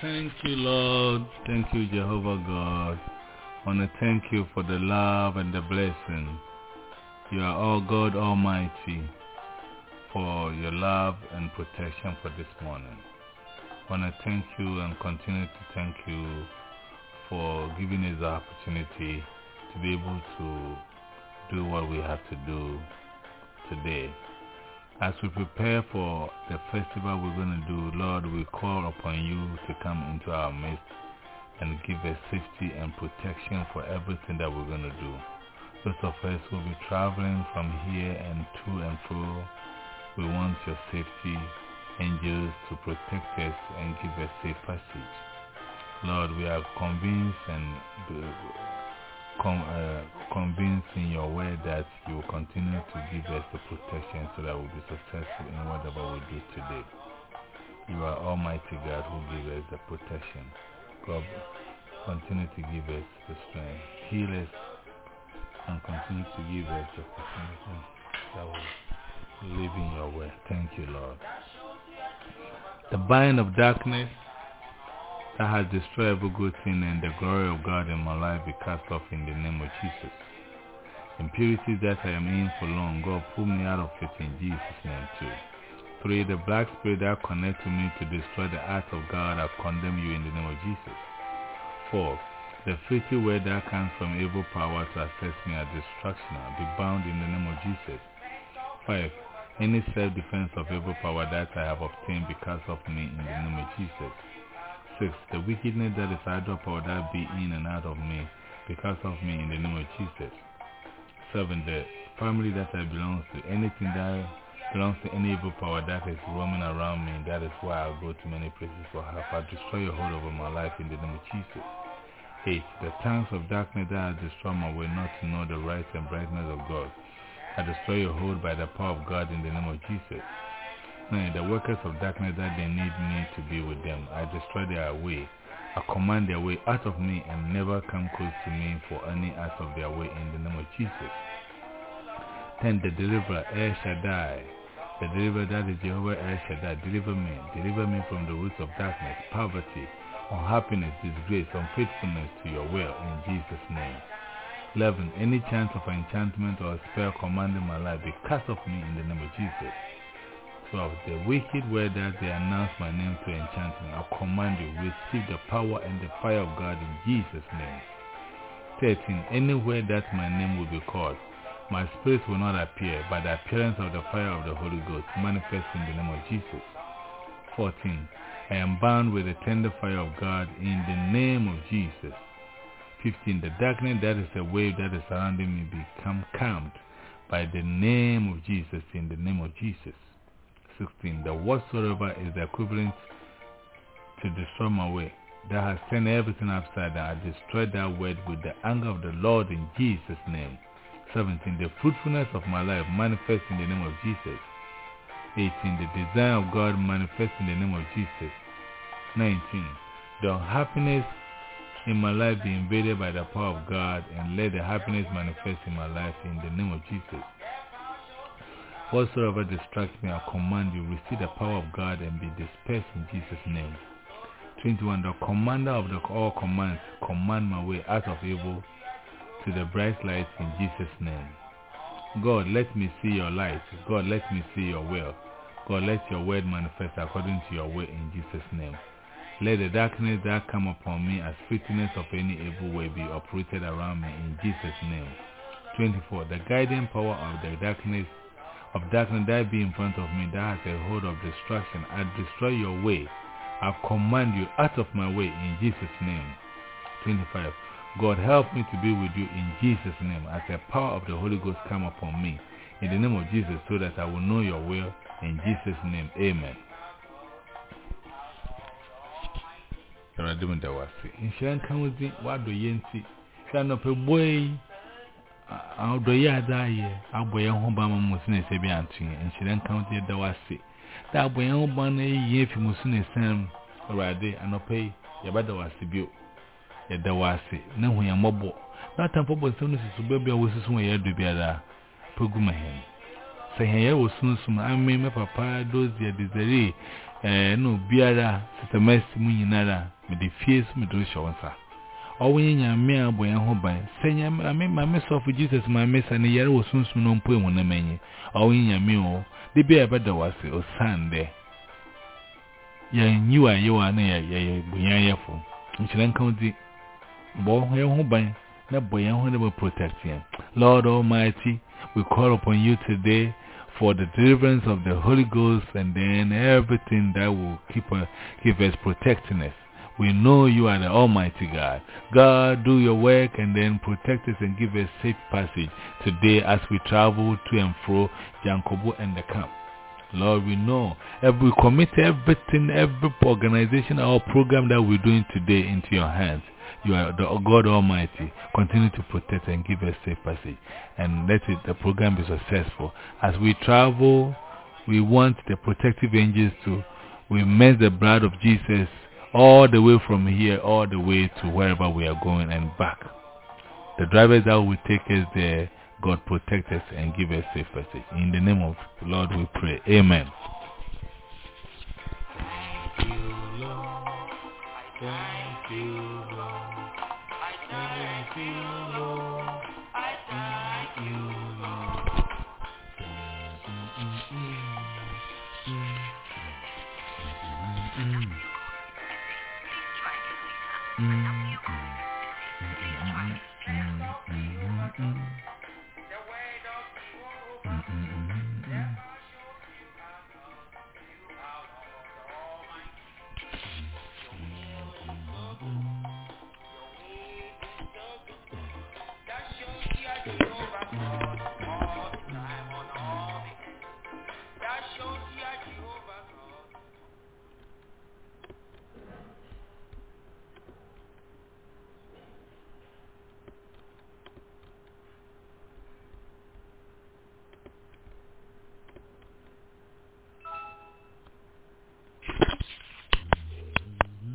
Thank you, Lord. Thank you, Jehovah God. I want to thank you for the love and the blessing. You are all God Almighty for your love and protection for this morning. I want to thank you and continue to thank you for giving us the opportunity to be able to do what we have to do today. As we prepare for the festival we're going to do, Lord, we call upon you to come into our midst and give us safety and protection for everything that we're going to do. Those of us who will be traveling from here and to and fro, we want your safety angels to protect us and give us safe passage. Lord, we are convinced and con uh, convinced in your word that you will continue to give us the protection so that we'll be successful in whatever we do today. You are Almighty God who gives us the protection. God, continue to give us the strength. Heal us and continue to give us the opportunity that will live in your way. Thank you, Lord. The bind of darkness that has destroyed every good thing and the glory of God in my life be cast off in the name of Jesus. Impurities that I am in for long, God pull me out of it in Jesus' name too. Three, the black spirit that connect to me to destroy the act of God, I condemn you in the name of Jesus. Four, the filthy word that comes from evil power to assess me as destruction, I be bound in the name of Jesus. Five, any self-defense of evil power that I have obtained because of me in the name of Jesus. 6. The wickedness that is idle power that be in and out of me because of me in the name of Jesus. 7. The family that I belong to, anything that belongs to any evil power that is roaming around me, that is why I go to many places for help. I destroy your hold over my life in the name of Jesus. 8. The tongues of darkness that has destroyed my way not to know the right and brightness of God. I destroy your hold by the power of God in the name of Jesus. Nay, the workers of darkness that they need me to be with them. I destroy their way. I command their way out of me and never come close to me for any act of their way in the name of Jesus. Then the deliverer, El Shaddai, the deliverer that is Jehovah El Shaddai, deliver me, deliver me from the roots of darkness, poverty, unhappiness, disgrace, unfaithfulness to your will in Jesus' name. 11. Any chance of enchantment or spell commanding my life be cast off me in the name of Jesus. 12. The wicked word that they announce my name to enchantment, I command you, receive the power and the fire of God in Jesus' name. 13. Anywhere that my name will be called, my spirit will not appear, but the appearance of the fire of the Holy Ghost manifest in the name of Jesus. 14. I am bound with the tender fire of God in the name of Jesus. 15. The darkness that is a wave that is surrounding me become calmed by the name of Jesus in the name of Jesus. 16. The whatsoever is the equivalent to destroy my way that has turned everything upside down. I destroyed that word with the anger of the Lord in Jesus' name. 17. The fruitfulness of my life manifests in the name of Jesus. 18. The design of God manifests in the name of Jesus. 19. The happiness in my life be invaded by the power of God and let the happiness manifest in my life in the name of Jesus. Whatsoever distracts me, I command you, receive the power of God and be dispersed in Jesus' name. 21. The commander of the all commands, command my way out of evil to the bright light in Jesus' name. God, let me see your light. God, let me see your will. God, let your word manifest according to your will in Jesus' name. Let the darkness that come upon me as fitness of any evil way be uprooted around me in Jesus' name. 24. The guiding power of the darkness of darkness that be in front of me that has a hold of destruction. I destroy your way. I command you out of my way in Jesus' name. 25. God help me to be with you in Jesus' name as the power of the Holy Ghost come upon me in the name of Jesus so that I will know your will in Jesus' name. Amen. Nka nti yi ɔdɔ yi adze ayɛ abɔ yɛn ho ban ma mu so na ɛsɛ bi anto yɛn nhyira nka wo din da wase. Da abɔ yɛn ho ban na ɛyi yɛn fi mu so na ɛsɛn mu Awurade anɔpɛ yi yɛbɛda wase bio. Yɛda wase na hu yɛn mmɔbɔ. Na atamfo bɔ nsɛm no susu baabi a wɔsusu wɔ yɛn do biara pɛgu ma hɛn. Sɛ hɛn yɛ wɔ sunsun ame mɛ papa dozie desire eh, no, biara, Sister Mercy Muninara, with the fears, Medusha. ọwọ́ yẹn nyame a bọ̀ yẹn ho ban. Sɛ nyame maame sɔfo jesus maame sa ne yɛre wɔ sunsun no mpo ehu na mɛnyi ọwọ́ yẹn nyame o de bi a yɛbɛda wɔ ase osan dɛ. Yɛn nyiwa yewa na yɛ yɛ yɛ bunyan yɛfo nkyɛn nka di bɔ yɛn ho ban na bɔ yɛn ho na bɛ protect yɛn. Lord almighty we call upon you today for the deliverance of the Holy Ghost and then everything that will keep, uh, keep us protecting us. We know you are the Almighty God. God, do your work and then protect us and give us safe passage today as we travel to and fro Jankobo and the camp. Lord, we know if we commit everything, every organization or program that we're doing today into your hands. You are the God Almighty. Continue to protect and give us safe passage. And let it, the program be successful. As we travel, we want the protective angels to, we immerse the blood of Jesus all the way from here, all the way to wherever we are going and back. The drivers that will take us there, God protect us and give us safe passage. In the name of the Lord we pray. Amen.